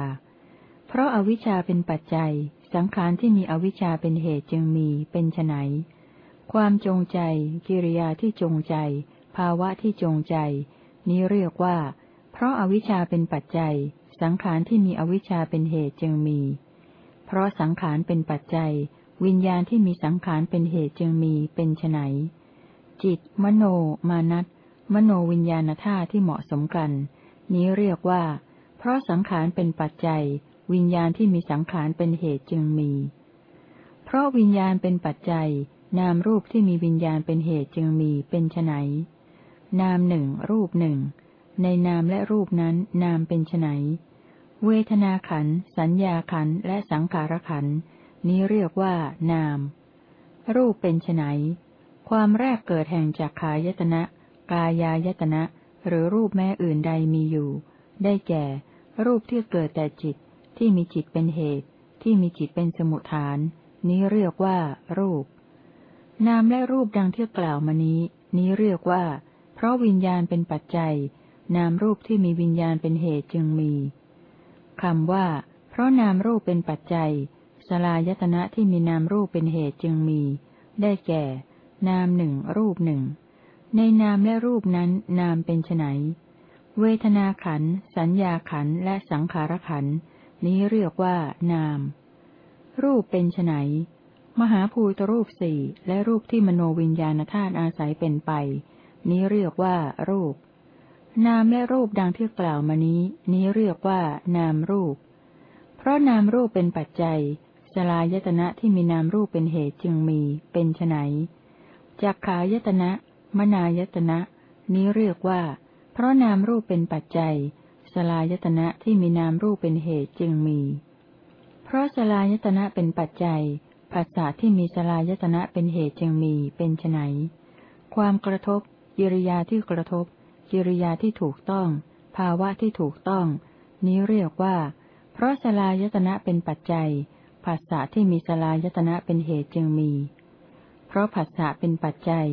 เพราะอาวิชชาเป็นปัจจัย สังขารที่มีอวิชชาเป็นเหตุจึงมีเป็นไนความจงใจ กิริยาที่จงใจ ภาวะที่จงใจ นี้เรียกว่า เพราะอาวิชชาเป็นปัจจัย สังขารที่มีอวิชชาเป็นเหตุจึงมี เพราะสังขารเป็นปัจจัย วิญญาณที่มีสังขารเป็นเหตุจึงมีเป็นไน จิต มโน มานัตมโนวิญญาณธาตุที่เหมาะสมกัน นี้เรียกว่า เพราะสังขารเป็นปัจจัย วิญญาณที่มีสังขารเป็นเหตุจึงมี เพราะวิญญาณเป็นปัจจัย นามรูปที่มีวิญญาณเป็นเหตุจึงมีเป็นไนนามหนึ่งรูปหนึ่งในนามและรูปนั้นนามเป็นไนเวทนาขัน สัญญาขันและสังขารขัน นี้เรียกว่านาม รูปเป็นไน ความแรกเกิดแห่งจากขายตนะ กายายตนะ หรือรูปแม่อื่นใดมีอยู่ ได้แก่ รูปที่เกิดแต่จิต ที่มีจิตเป็นเหตุ ที่มีจิตเป็นสมุทฐาน นี้เรียกว่า รูป นามและรูปดังที่กล่าวมานี้ นี้เรียกว่า เพราะวิญญาณเป็นปัจจัย นามรูปที่มีวิญญาณเป็นเหตุจึงมีคำว่า เพราะนามรูปเป็นปัจจัยสลายตนะที่มีนามรูปเป็นเหตุจึงมี ได้แก่ นามหนึ่งรูปหนึ่ง ในนามและรูปนั้นนามเป็นไนเวทนาขัน สัญญาขันและสังขารขัน นี้เรียกว่านาม รูปเป็นไนมหาภูตรูปสี่และรูปที่มโนวิญญาณธาตุอาศัยเป็นไป นี้เรียกว่ารูป นามและรูปดังที่กล่าวมานี้ นี้เรียกว่านามรูป เพราะนามรูปเป็นปัจจัยสลายตนะที่มีนามรูปเป็นเหตุจึงมี เป็นไน จักขายตนะ มนายตนะ นี้เรียกว่า เพราะนามรูปเป็นปัจจัย สลายตนะที่มีนามรูปเป็นเหตุจึงมี เพราะสลายตนะเป็นปัจจัย ภาษาที่มีสลายตนะเป็นเหตุจึงมี เป็นไนความกระทบ กิริยาที่กระทบ กิริยาที่ถูกต้อง ภาวะที่ถูกต้อง นี้เรียกว่า เพราะสลายตนะเป็นปัจจัย ภาษาที่มีสลายตนะเป็นเหตุจึงมี เพราะภาษาเป็นปัจจัย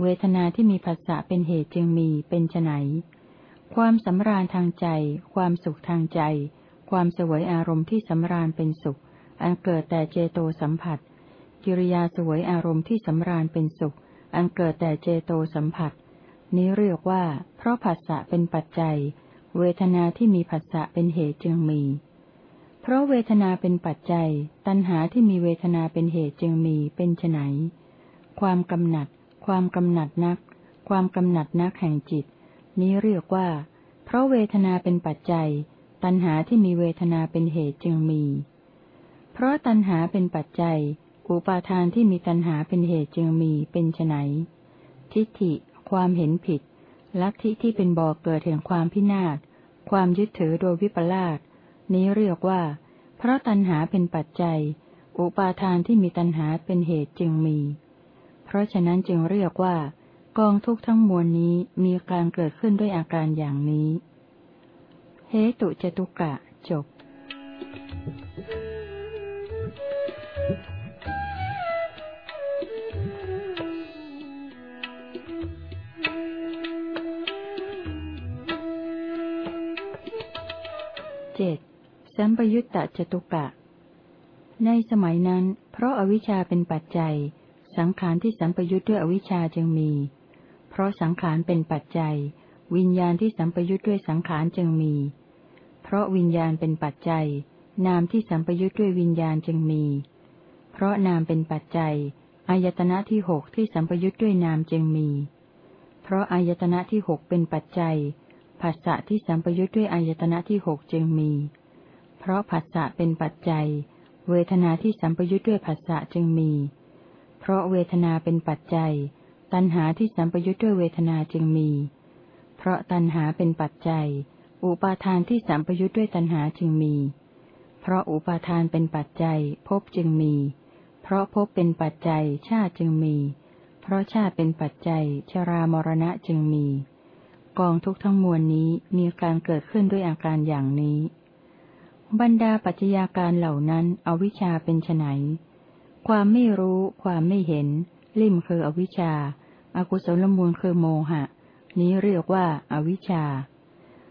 เวทนาที่มีภาษาเป็นเหตุจึงมีเป็นไนความสำราญทางใจ ความสุขทางใจ ความสวยอารมณ์ที่สำราญเป็นสุข อันเกิดแต่เจโตสัมผัส กิริยาสวยอารมณ์ที่สำราญเป็นสุข อันเกิดแต่เจโตสัมผัส นี้เรียกว่า เพราะผัสสะเป็นปัจจัย เวทนาที่มีผัสสะเป็นเหตุจึงมี เพราะเวทนาเป็นปัจจัย ตัณหาที่มีเวทนาเป็นเหตุจึงมีเป็นไน ความกำหนัด ความกำหนัดนัก ความกำหนัดนักแห่งจิต นี้เรียกว่า เพราะเวทนาเป็นปัจจัย ตัณหาที่มีเวทนาเป็นเหตุจึงมี เพราะตัณหาเป็นปัจจัย อุปาทานที่มีตัณหาเป็นเหตุจึงมีเป็นไนทิฏฐิ ความเห็นผิด ลัทธิที่เป็นบ่อเกิดแห่งความพินาศ ความยึดถือโดยวิปลาส นี้เรียกว่า เพราะตัณหาเป็นปัจจัย อุปาทานที่มีตัณหาเป็นเหตุจึงมี เพราะฉะนั้นจึงเรียกว่า กองทุกทั้งมวลนี้มีการเกิดขึ้นด้วยอาการอย่างนี้ เหตุจตุกะจบเจ็ดสัมปยุตตจตุกะ ในสมัยนั้น เพราะอาวิชชาเป็นปัจจัย สังขารที่สัมปยุตด้วยอวิชชาจึงมี เพราะสังขารเป็นปัจจัย วิญญาณที่สัมปยุตด้วยสังขารจึงมี เพราะวิญญาณเป็นปัจจัย นามที่สัมปยุตด้วยวิญญาณจึงมี เพราะนามเป็นปัจจัยอายตนะที่หกที่สัมปยุตด้วยนามจึงมี เพราะอายตนะที่หกเป็นปัจจัยผัสสะที่สัมปยุทธ์ด้วยอายตนะที่หกจึงมี เพราะผัสสะเป็นปัจจัย เวทนาที่สัมปยุทธ์ด้วยผัสสะจึงมีเพราะเวทนาเป็นปัจจัย ตัณหาที่สัมปยุทธ์ด้วยเวทนาจึงมี เพราะตัณหาเป็นปัจจัย อุปาทานที่สัมปยุทธ์ด้วยตัณหาจึงมี เพราะอุปาทานเป็นปัจจัยภพจึงมี เพราะภพเป็นปัจจัยชาติจึงมี เพราะชาติเป็นปัจจัย ชรามรณะจึงมี กองทุกทั้งมวลนี้มีการเกิดขึ้นด้วยอาการอย่างนี้ บรรดาปัจจัยาการเหล่านั้น อวิชชาเป็นไฉน ความไม่รู้ ความไม่เห็น ลิมคืออวิชชาอากุศลมูลคือโมหะ นี้เรียกว่าอาวิชชา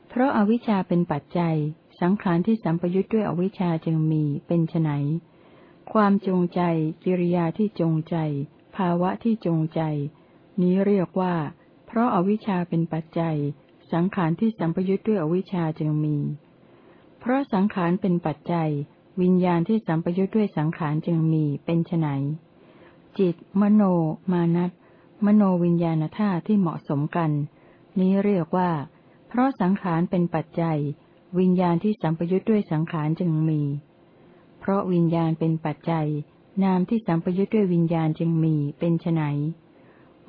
เพราะอาวิชชาเป็นปัจจัย สังขารที่สัมปยุทธ์ด้วยอวิชชาจึงมีเป็นไนความจงใจ กิริยาที่จงใจ ภาวะที่จงใจ นี้เรียกว่า เพราะอาวิชชาเป็นปัจจัย สังขารที่สัมปยุทธ์ด้วยอวิชชาจึงมี เพราะสังขารเป็นปัจจัย วิญญาณที่สัมปยุทธ์ด้วยสังขารจึงมีเป็นไนจิต มโน มานัตมโนวิญญาณธาตุที่เหมาะสมกัน นี้เรียกว่า เพราะสังขารเป็นปัจจัย วิญญาณที่สัมปยุทธ์ด้วยสังขารจึงมี เพราะวิญญาณเป็นปัจจัย นามที่สัมปยุทธ์ด้วยวิญญาณจึงมีเป็นไน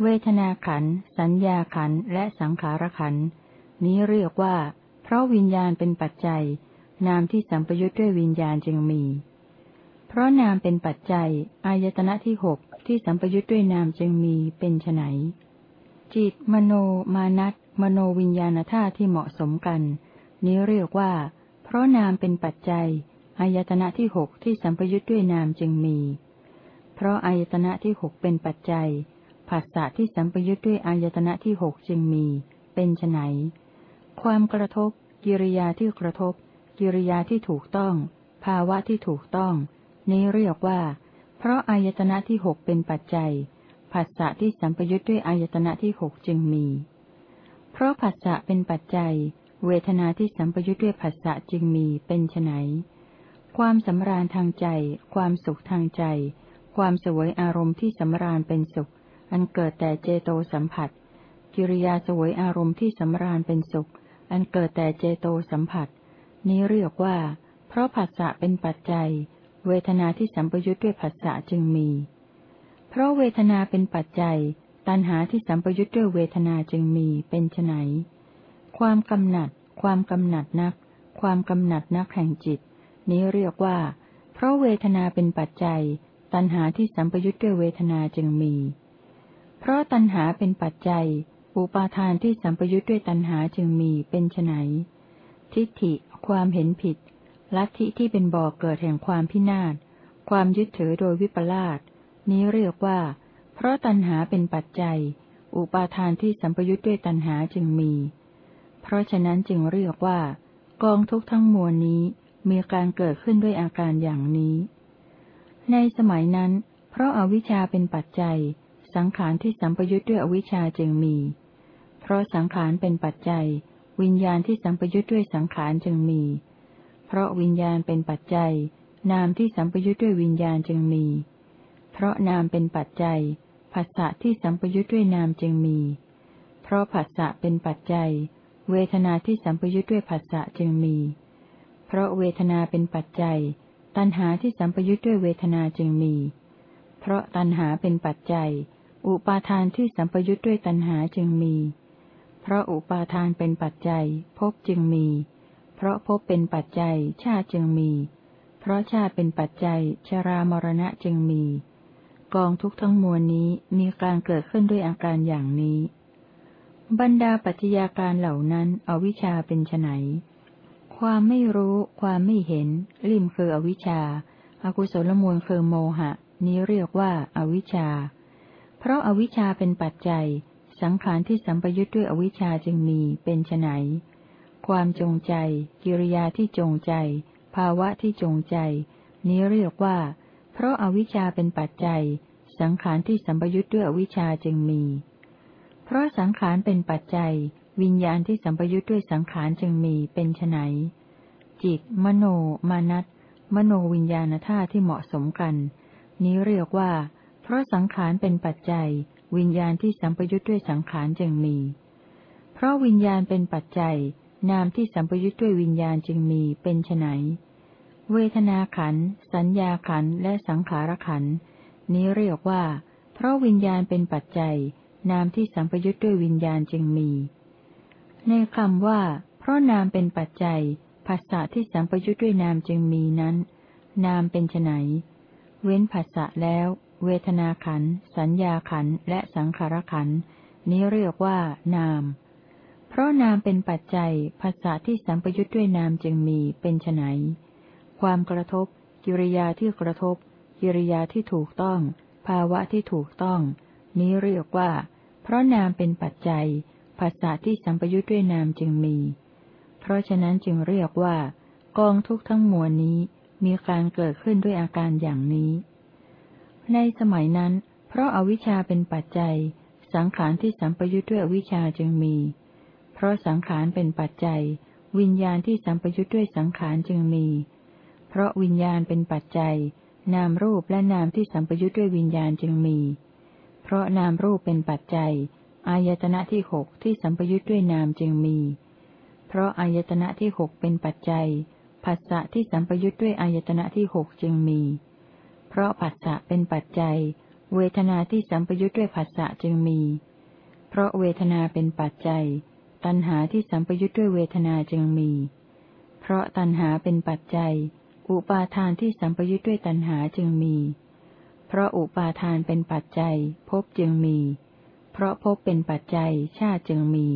เวทนาขัน สัญญาขันและสังขารขัน นี้เรียกว่า เพราะวิญญาณเป็นปัจจัย นามที่สัมปยุทธ์ด้วยวิญญาณจึงมี เพราะนามเป็นปัจจัย อายตนะที่หกที่สัมปยุทธ์ด้วยนามจึงมีเป็นไนจิต มโน มานัตมโนวิญญาณธาตุที่เหมาะสมกัน นี้เรียกว่า เพราะนามเป็นปัจจัย อายตนะที่หกที่สัมปยุทธ์ด้วยนามจึงมี เพราะอายตนะที่หกเป็นปัจจัยผัสสะที่สัมปยุทธ์ด้วยอายตนะที่หกจึงมี เป็นไนความกระทบ กิริยาที่กระทบ กิริยาที่ถูกต้อง ภาวะที่ถูกต้อง นี้เรียกว่า เพราะอายตนะที่หกเป็นปัจจัยผัสสะที่สัมปยุทธ์ด้วยอายตนะที่หกจึงมี เพราะผัสสะเป็นปัจจัย เวทนาที่สัมปยุทธ์ด้วยผัสสะจึงมีเป็นไนความสำราญทางใจ ความสุขทางใจ ความสวยอารมณ์ที่สำราญเป็นสุข อันเกิดแต่เจโตสัมผัส กิริยาสวยอารมณ์ที่สำราญเป็นสุข อันเกิดแต่เจโตสัมผัส นี้เรียกว่า เพราะผัสสะเป็นปัจจัย เวทนาที่สัมปยุทธ์ด้วยผัสสะจึงมี เพราะเวทนาเป็นปัจจัย ตัณหาที่สัมปยุทธ์ด้วยเวทนาจึงมีเป็นไนความกำหนัด ความกำหนัดนัก ความกำหนัดนักแห่งจิต นี้เรียกว่า เพราะเวทนาเป็นปัจจัย ตัณหาที่สัมปยุทธ์ด้วยเวทนาจึงมี เพราะตัณหาเป็นปัจจัย อุปาทานที่สัมปยุทธ์ด้วยตัณหาจึงมีเป็นไน ทิฏฐิ ความเห็นผิด ลัทธิที่เป็นบ่อกเกิดแห่งความพินาศ ความยึดถือโดยวิปลาส นี้เรียกว่า เพราะตัณหาเป็นปัจจัย อุปาทานที่สัมปยุทธ์ด้วยตัณหาจึงมี เพราะฉะนั้นจึงเรียกว่า กองทุกทั้งมวลนี้มีการเกิดขึ้นด้วยอาการอย่างนี้ ในสมัยนั้น เพราะอาวิชชาเป็นปัจจัย สังขารที่สัมปยุทธ์ด้วยอวิชชาจึงมี เพราะสังขารเป็นปัจจัย วิญญาณที่สัมปยุทธ์ด้วยสังขารจึงมี เพราะวิญญาณเป็นปัจจัย นามที่สัมปยุทธ์ด้วยวิญญาณจึงมี เพราะนามเป็นปัจจัยภาษะที่สัมปยุทธ์ด้วยนามจึงมี เพราะภาษะเป็นปัจจัย เวทนาที่สัมปยุทธ์ด้วยภาษะจึงมี เพราะเวทนาเป็นปัจจัย ตัณหาที่สัมปยุทธ์ด้วยเวทนาจึงมี เพราะตัณหาเป็นปัจจัย อุปาทานที่สัมปยุทธ์ด้วยตัณหาจึงมีเพราะอุปาทานเป็นปัจจัยภพจึงมี เพราะภพเป็นปัจจัยชาติจึงมี เพราะชาติเป็นปัจจัยชรามรณะจึงมี กองทุกทั้งมวลนี้มีการเกิดขึ้นด้วยอาการอย่างนี้ บรรดาปัจจัยาการเหล่านั้นอวิชชาเป็นไนความไม่รู้ ความไม่เห็น ริมคืออวิชชาอากุศลมูลคือโมหะ นี้เรียกว่าอาวิชชา เพราะอาวิชชาเป็นปัจจัย สังขารที่สัมปยุทธ์ด้วยอวิชชาจึงมีเป็นไนความจงใจ กิริยาที่จงใจ ภาวะที่จงใจ นี้เรียกว่า เพราะอาวิชชาเป็นปัจจัย สังขารที่สัมปยุทธ์ด้วยอวิชชาจึงมี เพราะสังขารเป็นปัจจัย วิญญาณที่สัมปยุทธ์ด้วยสังขารจึงมีเป็นไนจิต มโน มานัตมโนวิญญาณธาตุที่เหมาะสมกัน นี้เรียกว่า เพราะสังขารเป็นปัจจัย วิญญาณที่สัมปยุทธ์ด้วยสังขารจึงมี เพราะวิญญาณเป็นปัจจัย นามที่สัมปยุทธ์ด้วยวิญญาณจึงมีเป็นไนเวทนาขัน สัญญาขัน และสังขารขัน นี้เรียกว่า เพราะวิญญาณเป็นปัจจัย นามที่สัมปยุทธ์ด้วยวิญญาณจึงมี ในคำว่า เพราะนามเป็นปัจจัยภาษาที่สัมปยุทธ์ด้วยนามจึงมีนั้น นามเป็นไนเว้นภาษะแล้ว เวทนาขัน สัญญาขัน และสังขารขัน นี้เรียกว่านาม เพราะนามเป็นปัจจัยภาษาที่สัมปยุทธ์ด้วยนามจึงมีเป็นไนความกระทบ กิริยาที่กระทบ กิริยาที่ถูกต้อง ภาวะที่ถูกต้อง นี้เรียกว่า เพราะนามเป็นปัจจัยภาษาที่สัมปยุทธ์ด้วยนามจึงมี เพราะฉะนั้นจึงเรียกว่า กองทุกทั้งมวลนี้มีการเกิดขึ้นด้วยอาการอย่างนี้ ในสมัยนั้น เพราะอาวิชชาเป็นปัจจัย สังขารที่สัมปยุทธ์ด้วยอวิชชาจึงมี เพราะสังขารเป็นปัจจัย วิญญาณที่สัมปยุทธ์ด้วยสังขารจึงมี เพราะวิญญาณเป็นปัจจัย นามรูปและนามที่สัมปยุทธ์ด้วยวิญญาณจึงมี เพราะนามรูปเป็นปัจจัย อายตนะที่หกที่สัมปยุทธ์ด้วยนามจึงมี เพราะอายตนะที่หกเป็นปัจจัยผัสสะที่สัมปยุทธ์ด้วยอายตนะที่หกจึงมี เพราะผัสสะเป็นปัจจัย เวทนาที่สัมปยุทธ์ด้วยผัสสะจึงมี เพราะเวทนาเป็นปัจจัย ตัณหาที่สัมปยุทธ์ด้วยเวทนาจึงมี เพราะตัณหาเป็นปัจจัย อุปาทานที่สัมปยุทธ์ด้วยตัณหาจึงมี เพราะอุปาทานเป็นปัจจัยภพจึงมี เพราะภพเป็นปัจจัยชาติจึงมี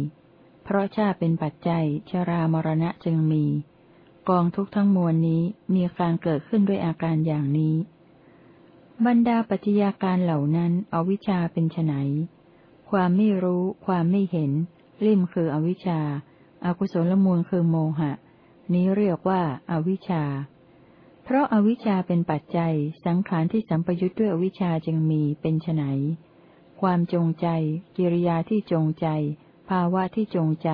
เพราะชาติเป็นปัจจัยชรามรณะจึงมี กองทุกทั้งมวลนี้มีการเกิดขึ้นด้วยอาการอย่างนี้ บรรดาปัจจัยาการเหล่านั้นอวิชชาเป็นไนความไม่รู้ ความไม่เห็นริมคืออวิชชาอากุศลมูลคือโมหะ นี้เรียกว่าอาวิชชา เพราะอาวิชชาเป็นปัจจัย สังขารที่สัมปยุทธ์ด้วยอวิชชาจึงมีเป็นไนความจงใจ กิริยาที่จงใจ ภาวะที่จงใจ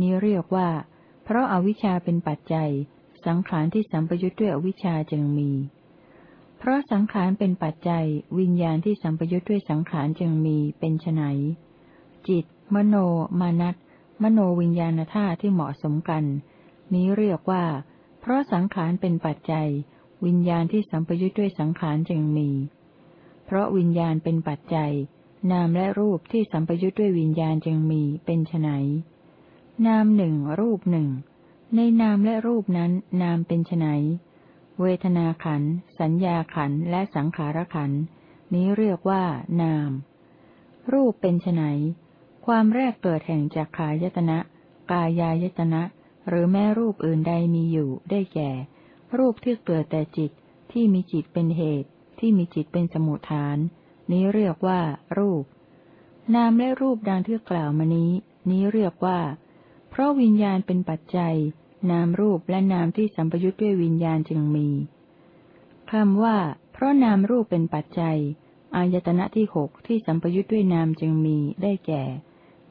นี้เรียกว่า เพราะอาวิชชาเป็นปัจจัย สังขารที่สัมปยุทธ์ด้วยอวิชชาจึงมี เพราะสังขารเป็นปัจจัย วิญญาณที่สัมปยุทธ์ด้วยสังขารจึงมีเป็นไฉนจิต มโน มานัตมโนวิญญาณธาตุที่เหมาะสมกัน นี้เรียกว่า เพราะสังขารเป็นปัจจัย วิญญาณที่สัมปยุทธ์ด้วยสังขารจึงมี เพราะวิญญาณเป็นปัจจัย นามและรูปที่สัมปยุทธ์ด้วยวิญญาณจึงมีเป็นไฉนนามหนึ่งรูปหนึ่งในนามและรูปนั้น นามเป็นไฉน เวทนาขัน สัญญาขัน และสังขารขัน นี้เรียกว่า นาม รูปเป็นไนความแรกเกิดแห่งจากขายตนะ กายายตนะ หรือแม้รูปอื่นใดมีอยู่ได้แก่ รูปที่เกิดแต่จิต ที่มีจิตเป็นเหตุ ที่มีจิตเป็นสมุทฐาน นี้เรียกว่า รูป นามและรูปดังที่กล่าวมานี้ นี้เรียกว่า เพราะวิญญาณเป็นปัจจัย นามรูปและนามที่สัมปยุทธ์ด้วยวิญญาณจึงมีคำว่า เพราะนามรูปเป็นปัจจัย อายตนะที่หกที่สัมปยุทธ์ด้วยนามจึงมีได้แก่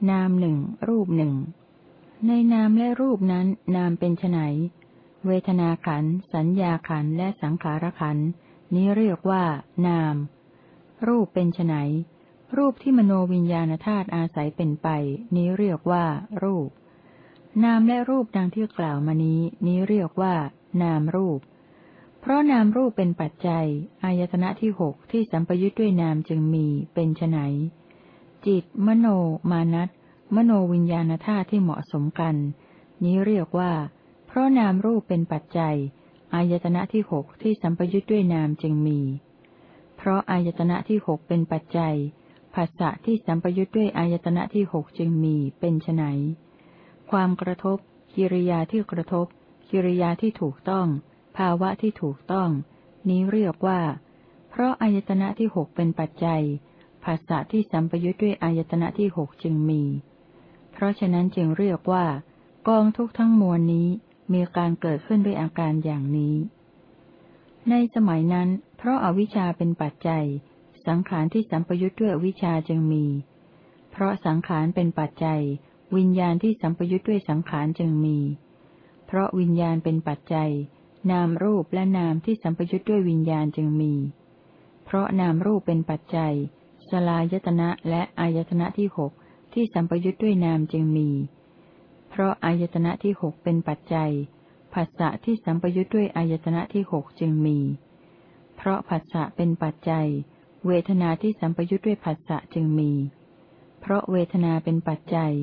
นามหนึ่งรูปหนึ่งในนามและรูปนั้น นามเป็นไนเวทนาขัน สัญญาขันและสังขารขันนี้เรียกว่า นาม รูปเป็นไนรูปที่มโนวิญญาณธาตุอาศัยเป็นไป นี้เรียกว่า รูป นามและรูปดังที่กล่าวมานี้ นี้เรียกว่า นามรูป เพราะนามรูปเป็นปัจจัย อายตนะที่หกที่สัมปยุทธ์ด้วยนามจึงมีเป็นไนจิต มโน มานัตมโนวิญญาณธาตุที่เหมาะสมกัน นี้เรียกว่า เพราะนามรูปเป็นปัจจัย อายตนะที่หกที่สัมปยุทธ์ด้วยนามจึงมี เพราะอายตนะที่หกเป็นปัจจัยภาษะที่สัมปยุทธ์ด้วยอายตนะที่หกจึงมีเป็นไน ความกระทบ กิริยาที่กระทบ กิริยาที่ถูกต้อง ภาวะที่ถูกต้อง นี้เรียกว่า เพราะอายตนะที่หกเป็นปัจจัยภาษะที่สัมปยุทธ์ด้วยอายตนะที่หกจึงมี เพราะฉะนั้นจึงเรียกว่า กองทุกทั้งมวลนี้มีการเกิดขึ้นด้วยอาการอย่างนี้ ในสมัยนั้น เพราะอาวิชชาเป็นปัจจัย สังขารที่สัมปยุทธ์ด้วยวิชาจึงมี เพราะสังขารเป็นปัจจัย วิญญาณที่สัมปยุทธ์ด้วยสังขารจึงมี เพราะวิญญาณเป็นปัจจัย นามรูปและนามที่สัมปยุทธ์ด้วยวิญญาณจึงมี เพราะนามรูปเป็นปัจจัย สลายตนะและอายตนะที่หกที่สัมปยุทธ์ด้วยนามจึงมี เพราะอายตนะที่หกเป็นปัจจัย ผัสสะที่สัมปยุทธ์ด้วยอายตนะที่หกจึงมี เพราะผัสสะเป็นปัจจัย เวทนาที่สัมปยุทธ์ด้วยผัสสะจึงมี เพราะเวทนาเป็นปัจจัย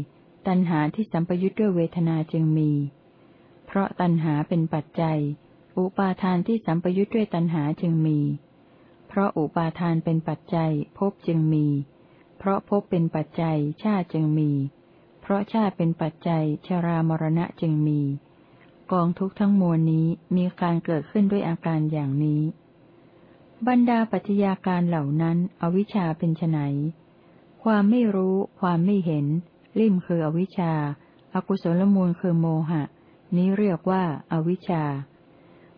ตัณหาที่สัมปยุทธ์ด้วยเวทนาจึงมี เพราะตัณหาเป็นปัจจัย อุปาทานที่สัมปยุทธ์ด้วยตัณหาจึงมี เพราะอุปาทานเป็นปัจจัยภพจึงมี เพราะภพเป็นปัจจัยชาติจึงมี เพราะชาติเป็นปัจจัยชรามรณะจึงมี กองทุกทั้งมวลนี้มีการเกิดขึ้นด้วยอาการอย่างนี้ บรรดาปัจจยาการเหล่านั้น อวิชชาเป็นไนความไม่รู้ ความไม่เห็น ลิ่มคืออวิชชาอากุศลมูลคือโมหะ นี้เรียกว่าอาวิชชา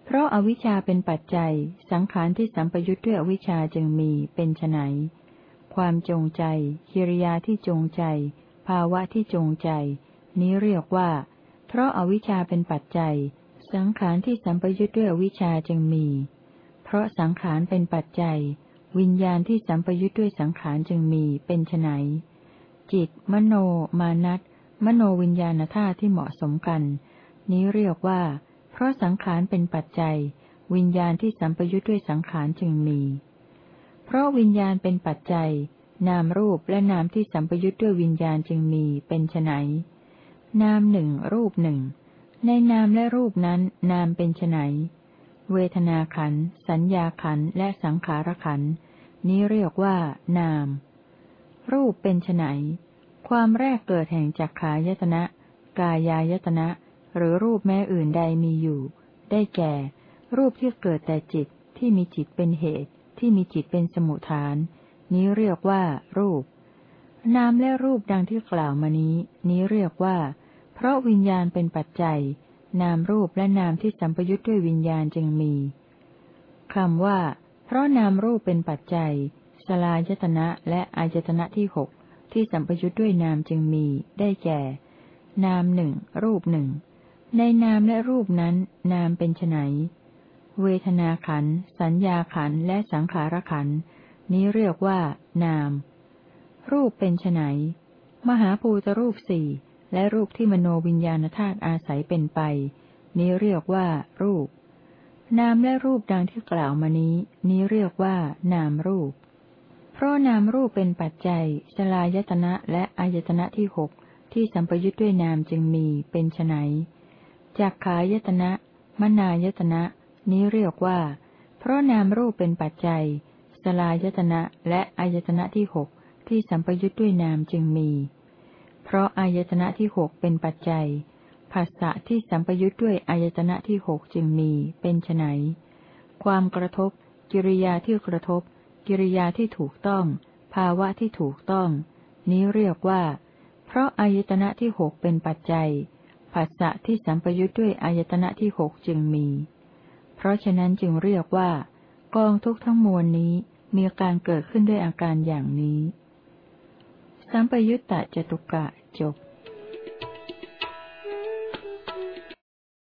เพราะอาวิชชาเป็นปัจจัย สังขารที่สัมปยุทธ์ด้วยอวิชชาจึงมีเป็นไนความจงใจกิริยาที่จงใจ ภาวะที่จงใจ นี้เรียกว่า เพราะอาวิชชาเป็นปัจจัย สังขารที่สัมปยุทธ์ด้วยอวิชชาจึงมี เพราะสังขารเป็นปัจจัย วิญญาณที่สัมปยุทธ์ด้วยสังขารจึงมีเป็นไน จิต มโน มานัตมโนวิญญาณธาตุที่เหมาะสมกัน นี้เรียกว่า เพราะสังขารเป็นปัจจัย วิญญาณที่สัมปยุทธ์ด้วยสังขารจึงมี เพราะวิญญาณเป็นปัจจัย นามรูปและนามที่สัมปยุทธ์ด้วยวิญญาณจึงมีเป็นไนนามหนึ่งรูปหนึ่งในนามและรูปนั้น นามเป็นไนเวทนาขัน สัญญาขันและสังขารขันนี้เรียกว่านาม รูปเป็นไนความแรกเกิดแห่งจักขายตนะ กายายตนะ หรือรูปแม้อื่นใดมีอยู่ ได้แก่ รูปที่เกิดแต่จิตที่มีจิตเป็นเหตุ ที่มีจิตเป็นสมุทฐาน นี้เรียกว่า รูป นามและรูปดังที่กล่าวมานี้ นี้เรียกว่า เพราะวิญญาณเป็นปัจจัย นามรูปและนามที่สัมปยุทธ์ด้วยวิญญาณจึงมีคำว่า เพราะนามรูปเป็นปัจจัย สลายตนะและอายตนะที่หกที่สัมปยุทธ์ด้วยนามจึงมี ได้แก่ นามหนึ่งรูปหนึ่งในนามและรูปนั้น นามเป็นไนเวทนาขัน สัญญาขันและสังขารขัน นี้เรียกว่า นาม รูปเป็นไนมหาภูตรูปสี่และรูปที่มโนวิญญาณธาตุอาศัยเป็นไป นี้เรียกว่า รูป นามและรูปดังที่กล่าวมานี้ นี้เรียกว่า นามรูป เพราะนามรูปเป็นปัจจัยสลายตนะและอายตนะที่หกที่สัมปยุทธ์ด้วยนามจึงมีเป็นไนจากขายตนะ มนายตนะ นี้เรียกว่า เพราะนามรูปเป็นปัจจัยสลายตนะและอายตนะที่หกที่สัมปยุทธ์ด้วยนามจึงมี เพราะอายตนะที่หกเป็นปัจจัยภาษะที่สัมปยุทธ์ด้วยอายตนะที่หกจึงมีเป็นไนความกระทบ กิริยาที่กระทบ กิริยาที่ถูกต้อง ภาวะที่ถูกต้อง นี้เรียกว่า เพราะอายตนะที่หกเป็นปัจจัยภาษะที่สัมปยุทธ์ด้วยอายตนะที่หกจึงมี เพราะฉะนั้นจึงเรียกว่า กองทุกทั้งมวลนี้มีการเกิดขึ้นด้วยอาการอย่างนี้ สัมปยุตตะจตุกะจบ